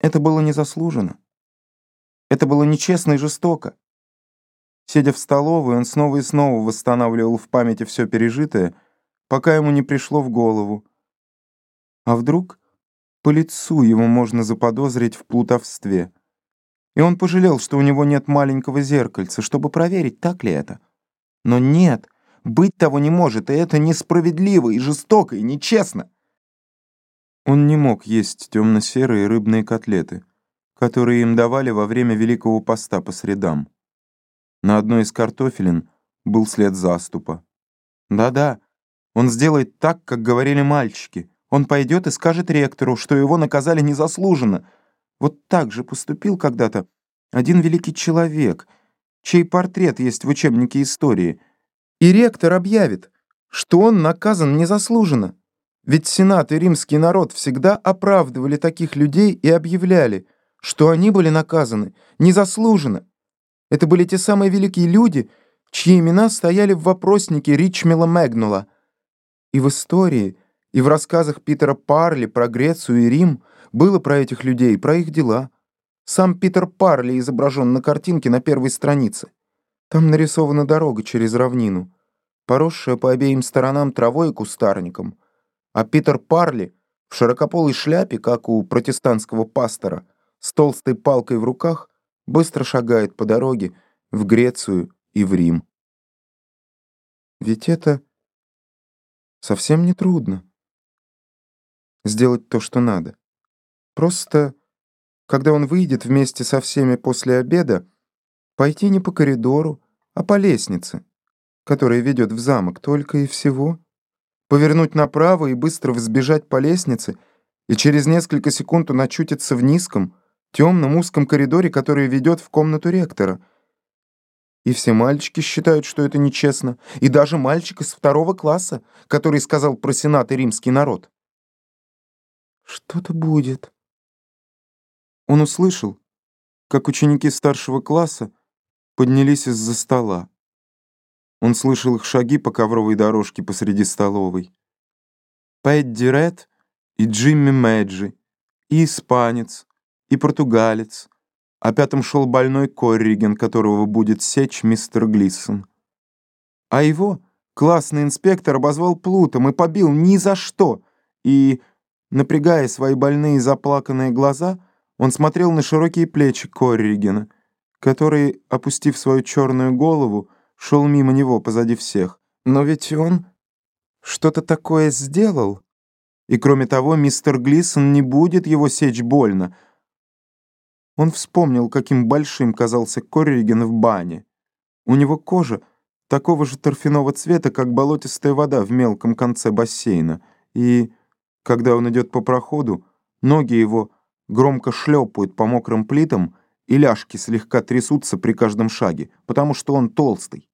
Это было незаслуженно. Это было нечестно и жестоко. Сидя в столовой, он снова и снова восстанавливал в памяти все пережитое, пока ему не пришло в голову. А вдруг по лицу его можно заподозрить в плутовстве? И он пожалел, что у него нет маленького зеркальца, чтобы проверить, так ли это. Но нет, быть того не может, и это несправедливо, и жестоко, и нечестно. Он не мог есть темно-серые рыбные котлеты, которые им давали во время Великого Поста по средам. На одной из картофелин был след заступа. Да-да, он сделает так, как говорили мальчики. Он пойдет и скажет ректору, что его наказали незаслуженно — вот так же поступил когда-то один великий человек, чей портрет есть в учебнике истории. И ректор объявит, что он наказан незаслуженно. Ведь Сенат и римский народ всегда оправдывали таких людей и объявляли, что они были наказаны незаслуженно. Это были те самые великие люди, чьи имена стояли в вопроснике Ричмела Мэгнула. И в истории, и в рассказах Питера Парли про Грецию и Рим было про этих людей, про их дела. Сам Питер Парли изображен на картинке на первой странице. Там нарисована дорога через равнину, поросшая по обеим сторонам травой и кустарником. А Питер Парли в широкополой шляпе, как у протестантского пастора, с толстой палкой в руках, быстро шагает по дороге в Грецию и в Рим. Ведь это совсем не трудно сделать то, что надо. Просто, когда он выйдет вместе со всеми после обеда, пойти не по коридору, а по лестнице, которая ведет в замок, только и всего. Повернуть направо и быстро взбежать по лестнице, и через несколько секунд он очутится в низком, темном узком коридоре, который ведет в комнату ректора. И все мальчики считают, что это нечестно, и даже мальчик из второго класса, который сказал про сенат и римский народ. Что-то будет. Он услышал, как ученики старшего класса поднялись из-за стола. Он слышал их шаги по ковровой дорожке посреди столовой. Пэдди Ред и Джимми Мэджи, и испанец, и португалец, а пятым шел больной Корриген, которого будет сечь мистер Глисон. А его классный инспектор обозвал плутом и побил ни за что, и Напрягая свои больные заплаканные глаза, он смотрел на широкие плечи Корригена, который, опустив свою черную голову, шел мимо него позади всех. Но ведь он что-то такое сделал. И кроме того, мистер Глисон не будет его сечь больно. Он вспомнил, каким большим казался Корриген в бане. У него кожа такого же торфяного цвета, как болотистая вода в мелком конце бассейна. И... Когда он идет по проходу, ноги его громко шлепают по мокрым плитам, и ляжки слегка трясутся при каждом шаге, потому что он толстый.